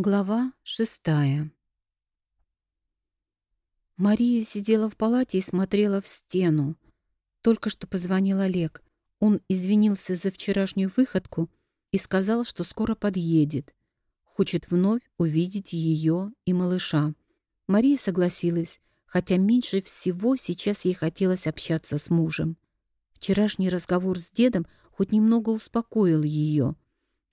Глава шестая Мария сидела в палате и смотрела в стену. Только что позвонил Олег. Он извинился за вчерашнюю выходку и сказал, что скоро подъедет. Хочет вновь увидеть ее и малыша. Мария согласилась, хотя меньше всего сейчас ей хотелось общаться с мужем. Вчерашний разговор с дедом хоть немного успокоил ее.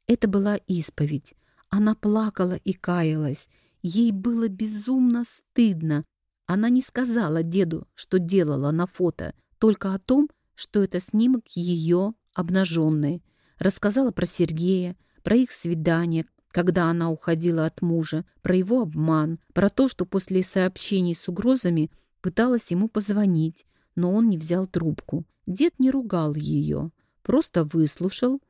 Это была исповедь. Она плакала и каялась. Ей было безумно стыдно. Она не сказала деду, что делала на фото, только о том, что это снимок ее обнаженной. Рассказала про Сергея, про их свидание, когда она уходила от мужа, про его обман, про то, что после сообщений с угрозами пыталась ему позвонить, но он не взял трубку. Дед не ругал ее, просто выслушал,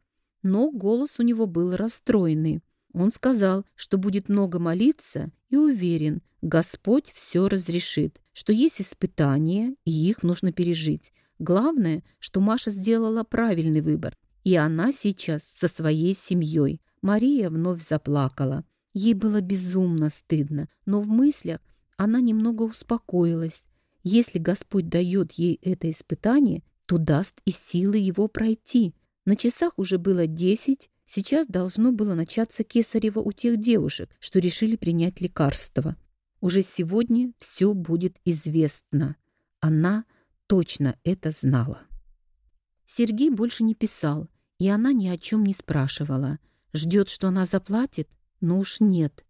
но голос у него был расстроенный. Он сказал, что будет много молиться и уверен, Господь все разрешит, что есть испытания, и их нужно пережить. Главное, что Маша сделала правильный выбор, и она сейчас со своей семьей. Мария вновь заплакала. Ей было безумно стыдно, но в мыслях она немного успокоилась. Если Господь дает ей это испытание, то даст и силы его пройти. На часах уже было десять, Сейчас должно было начаться кесарево у тех девушек, что решили принять лекарство. Уже сегодня все будет известно. Она точно это знала. Сергей больше не писал, и она ни о чем не спрашивала. Ждет, что она заплатит? Но уж нет.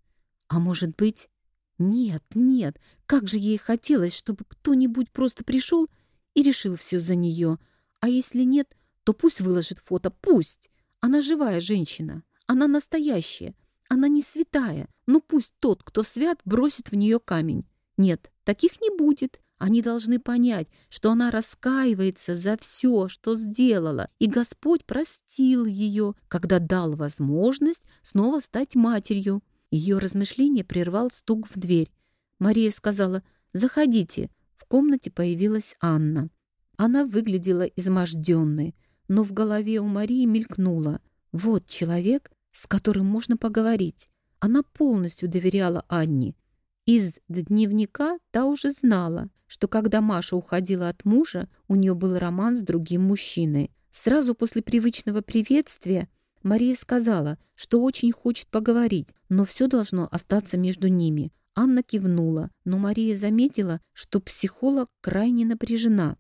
А может быть... Нет, нет, как же ей хотелось, чтобы кто-нибудь просто пришел и решил все за нее. А если нет, то пусть выложит фото, пусть. Она живая женщина, она настоящая, она не святая. Ну пусть тот, кто свят, бросит в нее камень. Нет, таких не будет. Они должны понять, что она раскаивается за все, что сделала, и Господь простил ее, когда дал возможность снова стать матерью. Ее размышление прервал стук в дверь. Мария сказала «Заходите». В комнате появилась Анна. Она выглядела изможденной но в голове у Марии мелькнуло. Вот человек, с которым можно поговорить. Она полностью доверяла Анне. Из дневника та уже знала, что когда Маша уходила от мужа, у нее был роман с другим мужчиной. Сразу после привычного приветствия Мария сказала, что очень хочет поговорить, но все должно остаться между ними. Анна кивнула, но Мария заметила, что психолог крайне напряжена.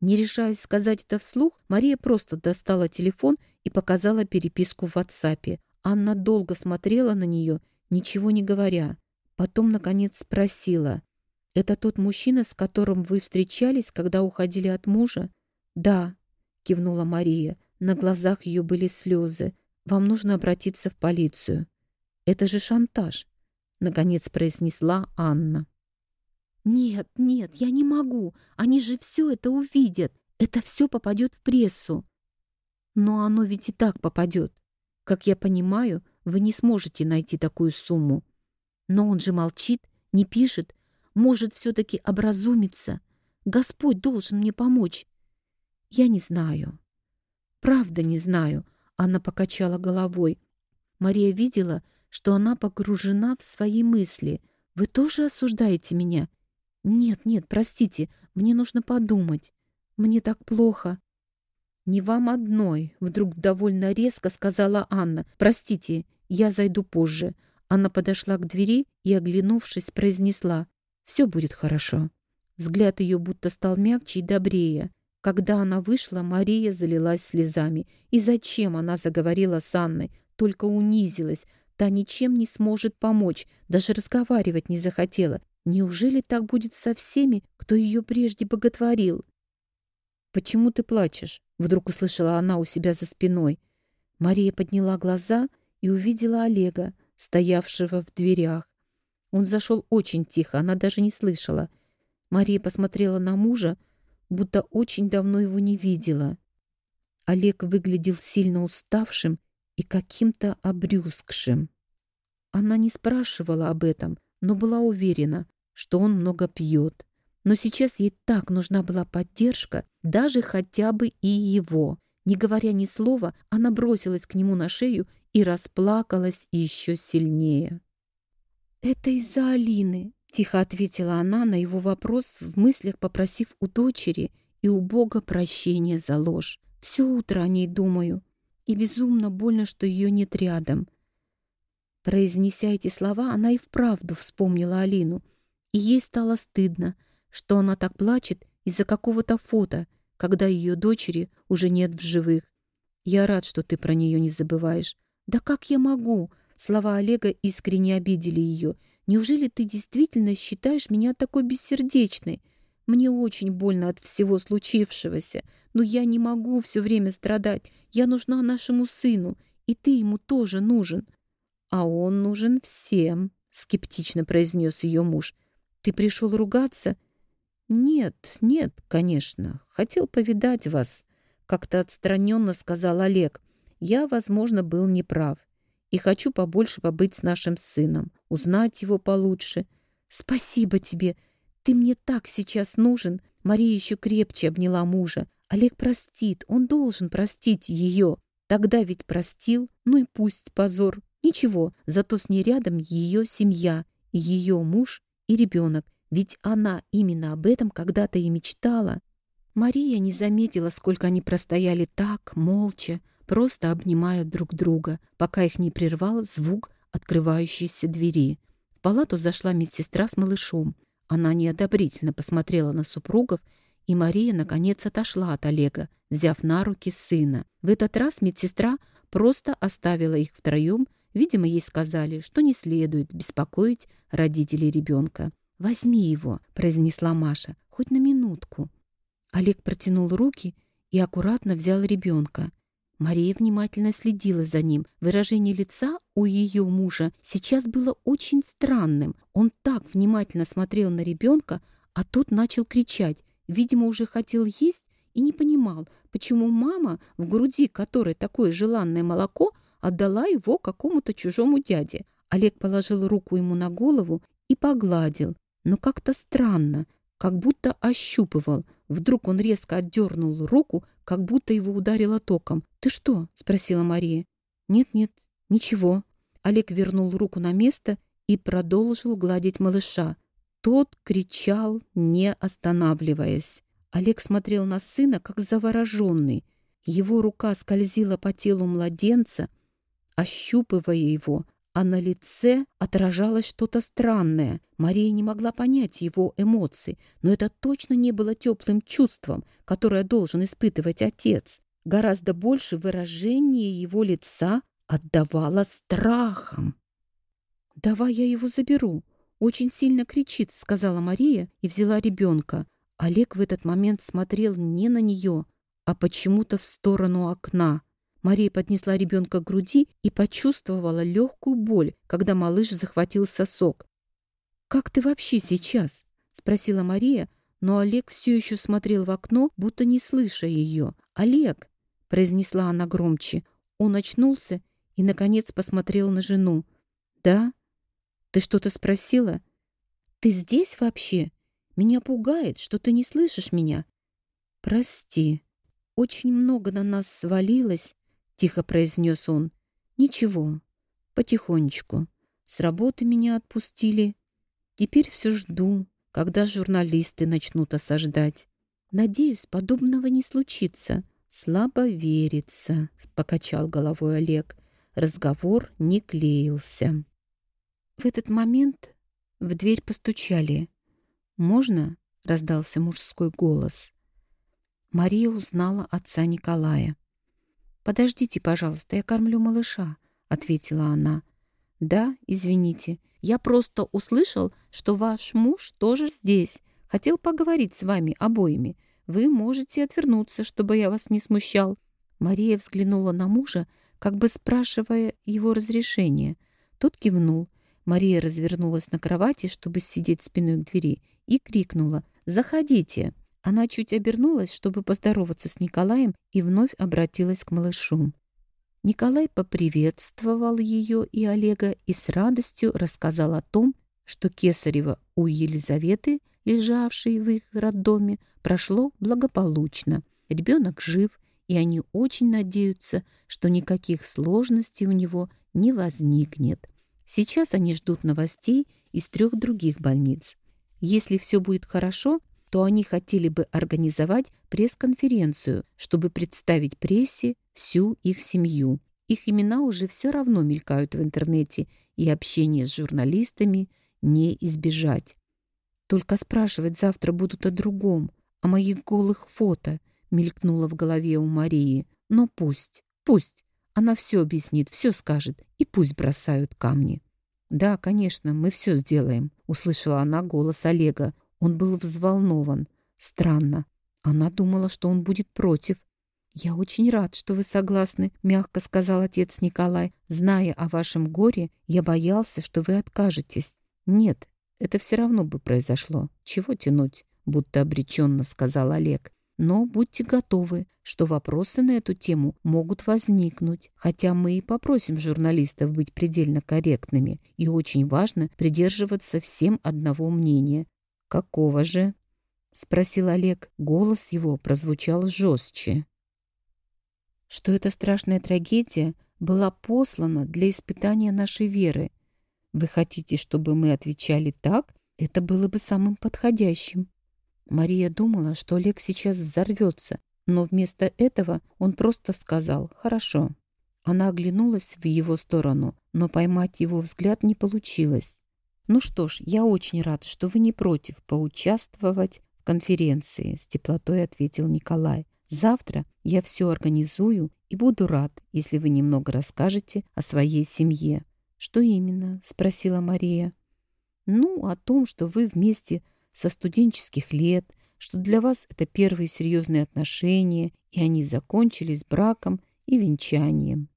Не решаясь сказать это вслух, Мария просто достала телефон и показала переписку в WhatsApp. Анна долго смотрела на нее, ничего не говоря. Потом, наконец, спросила. «Это тот мужчина, с которым вы встречались, когда уходили от мужа?» «Да», — кивнула Мария. На глазах ее были слезы. «Вам нужно обратиться в полицию». «Это же шантаж», — наконец произнесла Анна. «Нет, нет, я не могу. Они же все это увидят. Это все попадет в прессу». «Но оно ведь и так попадет. Как я понимаю, вы не сможете найти такую сумму. Но он же молчит, не пишет, может все-таки образумиться. Господь должен мне помочь. Я не знаю. Правда не знаю. Она покачала головой. Мария видела, что она погружена в свои мысли. Вы тоже осуждаете меня? «Нет, нет, простите, мне нужно подумать. Мне так плохо». «Не вам одной», — вдруг довольно резко сказала Анна. «Простите, я зайду позже». Она подошла к двери и, оглянувшись, произнесла «Все будет хорошо». Взгляд ее будто стал мягче и добрее. Когда она вышла, Мария залилась слезами. И зачем она заговорила с Анной? Только унизилась. Та ничем не сможет помочь, даже разговаривать не захотела. Неужели так будет со всеми, кто ее прежде боготворил? «Почему ты плачешь?» — вдруг услышала она у себя за спиной. Мария подняла глаза и увидела Олега, стоявшего в дверях. Он зашел очень тихо, она даже не слышала. Мария посмотрела на мужа, будто очень давно его не видела. Олег выглядел сильно уставшим и каким-то обрюзгшим. Она не спрашивала об этом — но была уверена, что он много пьет. Но сейчас ей так нужна была поддержка, даже хотя бы и его. Не говоря ни слова, она бросилась к нему на шею и расплакалась еще сильнее. «Это из-за Алины», — тихо ответила она на его вопрос, в мыслях попросив у дочери и у Бога прощения за ложь. «Все утро о ней думаю, и безумно больно, что ее нет рядом». Произнеся эти слова, она и вправду вспомнила Алину, и ей стало стыдно, что она так плачет из-за какого-то фото, когда ее дочери уже нет в живых. «Я рад, что ты про нее не забываешь». «Да как я могу?» Слова Олега искренне обидели ее. «Неужели ты действительно считаешь меня такой бессердечной? Мне очень больно от всего случившегося, но я не могу все время страдать. Я нужна нашему сыну, и ты ему тоже нужен». «А он нужен всем», — скептично произнес ее муж. «Ты пришел ругаться?» «Нет, нет, конечно. Хотел повидать вас», — как-то отстраненно сказал Олег. «Я, возможно, был неправ и хочу побольше побыть с нашим сыном, узнать его получше. Спасибо тебе, ты мне так сейчас нужен. Мария еще крепче обняла мужа. Олег простит, он должен простить ее. Тогда ведь простил, ну и пусть позор. Ничего, зато с ней рядом ее семья, ее муж и ребенок. Ведь она именно об этом когда-то и мечтала. Мария не заметила, сколько они простояли так, молча, просто обнимая друг друга, пока их не прервал звук открывающейся двери. В палату зашла медсестра с малышом. Она неодобрительно посмотрела на супругов, и Мария, наконец, отошла от Олега, взяв на руки сына. В этот раз медсестра просто оставила их втроем, видимо, ей сказали, что не следует беспокоить родителей ребенка. «Возьми его», — произнесла Маша, — «хоть на минутку». Олег протянул руки и аккуратно взял ребенка. Мария внимательно следила за ним. Выражение лица у ее мужа сейчас было очень странным. Он так внимательно смотрел на ребенка, а тот начал кричать. Видимо, уже хотел есть и не понимал, почему мама, в груди которой такое желанное молоко, отдала его какому-то чужому дяде. Олег положил руку ему на голову и погладил. Но как-то странно, как будто ощупывал. Вдруг он резко отдернул руку, как будто его ударило током. «Ты что?» — спросила Мария. «Нет-нет, ничего». Олег вернул руку на место и продолжил гладить малыша. Тот кричал, не останавливаясь. Олег смотрел на сына, как завороженный. Его рука скользила по телу младенца, ощупывая его, а на лице отражалось что-то странное. Мария не могла понять его эмоций, но это точно не было теплым чувством, которое должен испытывать отец. Гораздо больше выражение его лица отдавало страхом. «Давай я его заберу. Очень сильно кричит», — сказала Мария и взяла ребенка. Олег в этот момент смотрел не на нее, а почему-то в сторону окна. Мария поднесла ребенка к груди и почувствовала легкую боль, когда малыш захватил сосок. «Как ты вообще сейчас?» — спросила Мария, но Олег все еще смотрел в окно, будто не слыша ее. «Олег!» — произнесла она громче. Он очнулся и, наконец, посмотрел на жену. «Да? Ты что-то спросила? Ты здесь вообще? Меня пугает, что ты не слышишь меня. Прости. Очень много на нас свалилось, тихо произнес он. Ничего, потихонечку. С работы меня отпустили. Теперь все жду, когда журналисты начнут осаждать. Надеюсь, подобного не случится. Слабо верится, покачал головой Олег. Разговор не клеился. В этот момент в дверь постучали. «Можно?» — раздался мужской голос. Мария узнала отца Николая. «Подождите, пожалуйста, я кормлю малыша», — ответила она. «Да, извините, я просто услышал, что ваш муж тоже здесь. Хотел поговорить с вами обоими. Вы можете отвернуться, чтобы я вас не смущал». Мария взглянула на мужа, как бы спрашивая его разрешения. Тот кивнул. Мария развернулась на кровати, чтобы сидеть спиной к двери, и крикнула «Заходите!». Она чуть обернулась, чтобы поздороваться с Николаем, и вновь обратилась к малышу. Николай поприветствовал ее и Олега и с радостью рассказал о том, что Кесарева у Елизаветы, лежавшей в их роддоме, прошло благополучно. Ребенок жив, и они очень надеются, что никаких сложностей у него не возникнет. Сейчас они ждут новостей из трех других больниц. Если все будет хорошо, то они хотели бы организовать пресс-конференцию, чтобы представить прессе всю их семью. Их имена уже все равно мелькают в интернете, и общение с журналистами не избежать. Только спрашивать завтра будут о другом, о моих голых фото, мелькнуло в голове у Марии. Но пусть, пусть. Она все объяснит, все скажет, и пусть бросают камни. «Да, конечно, мы все сделаем», — услышала она голос Олега. Он был взволнован. Странно. Она думала, что он будет против. «Я очень рад, что вы согласны», — мягко сказал отец Николай. «Зная о вашем горе, я боялся, что вы откажетесь». «Нет, это все равно бы произошло. Чего тянуть?» — будто обреченно сказал Олег. «Но будьте готовы, что вопросы на эту тему могут возникнуть, хотя мы и попросим журналистов быть предельно корректными, и очень важно придерживаться всем одного мнения. «Какого же?» — спросил Олег. Голос его прозвучал жестче. «Что эта страшная трагедия была послана для испытания нашей веры. Вы хотите, чтобы мы отвечали так? Это было бы самым подходящим». Мария думала, что Олег сейчас взорвется, но вместо этого он просто сказал «хорошо». Она оглянулась в его сторону, но поймать его взгляд не получилось. «Ну что ж, я очень рад, что вы не против поучаствовать в конференции», с теплотой ответил Николай. «Завтра я все организую и буду рад, если вы немного расскажете о своей семье». «Что именно?» — спросила Мария. «Ну, о том, что вы вместе со студенческих лет, что для вас это первые серьезные отношения, и они закончились браком и венчанием».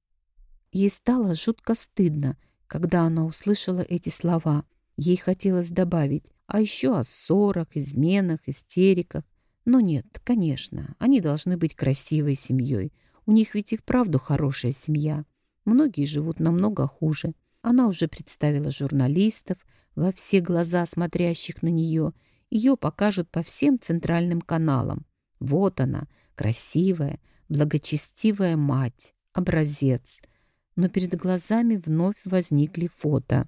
Ей стало жутко стыдно, когда она услышала эти слова. Ей хотелось добавить, а еще о ссорах, изменах, истериках. Но нет, конечно, они должны быть красивой семьей. У них ведь и вправду хорошая семья. Многие живут намного хуже. Она уже представила журналистов, во все глаза смотрящих на нее. Ее покажут по всем центральным каналам. Вот она, красивая, благочестивая мать, образец. Но перед глазами вновь возникли фото.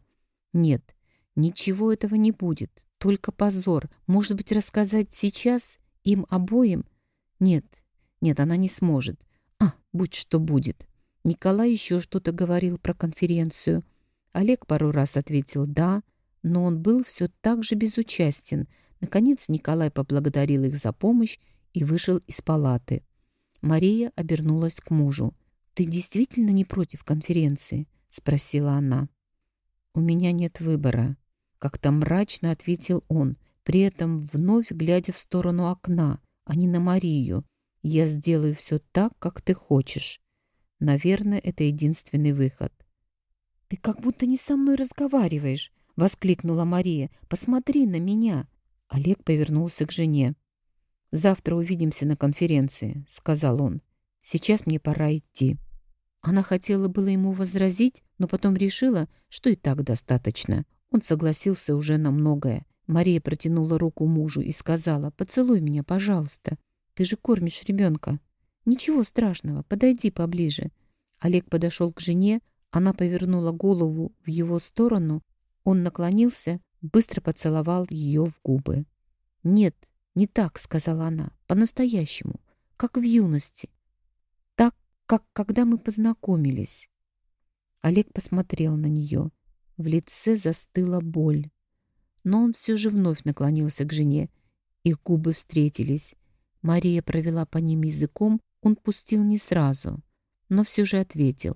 Нет, Ничего этого не будет, только позор. Может быть, рассказать сейчас им обоим? Нет, нет, она не сможет. А, будь что будет. Николай еще что-то говорил про конференцию. Олег пару раз ответил «да», но он был все так же безучастен. Наконец Николай поблагодарил их за помощь и вышел из палаты. Мария обернулась к мужу. «Ты действительно не против конференции?» — спросила она. «У меня нет выбора», как-то мрачно ответил он, при этом вновь глядя в сторону окна, а не на Марию. «Я сделаю все так, как ты хочешь. Наверное, это единственный выход». «Ты как будто не со мной разговариваешь», — воскликнула Мария. «Посмотри на меня». Олег повернулся к жене. «Завтра увидимся на конференции», — сказал он. «Сейчас мне пора идти». Она хотела было ему возразить, но потом решила, что и так достаточно. Он согласился уже на многое. Мария протянула руку мужу и сказала, «Поцелуй меня, пожалуйста. Ты же кормишь ребенка. Ничего страшного, подойди поближе». Олег подошел к жене, она повернула голову в его сторону. Он наклонился, быстро поцеловал ее в губы. «Нет, не так», — сказала она, — «по-настоящему, как в юности. Так, как когда мы познакомились». Олег посмотрел на нее. В лице застыла боль. Но он все же вновь наклонился к жене. Их губы встретились. Мария провела по ним языком, он пустил не сразу, но все же ответил.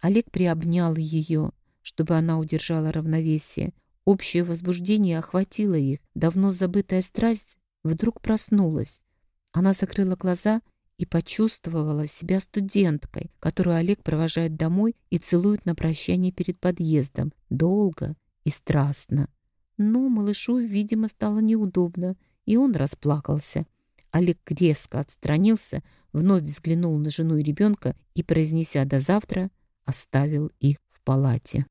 Олег приобнял ее, чтобы она удержала равновесие. Общее возбуждение охватило их. Давно забытая страсть вдруг проснулась. Она закрыла глаза и почувствовала себя студенткой, которую Олег провожает домой и целует на прощание перед подъездом, долго и страстно. Но малышу, видимо, стало неудобно, и он расплакался. Олег резко отстранился, вновь взглянул на жену и ребенка и, произнеся «до завтра», оставил их в палате.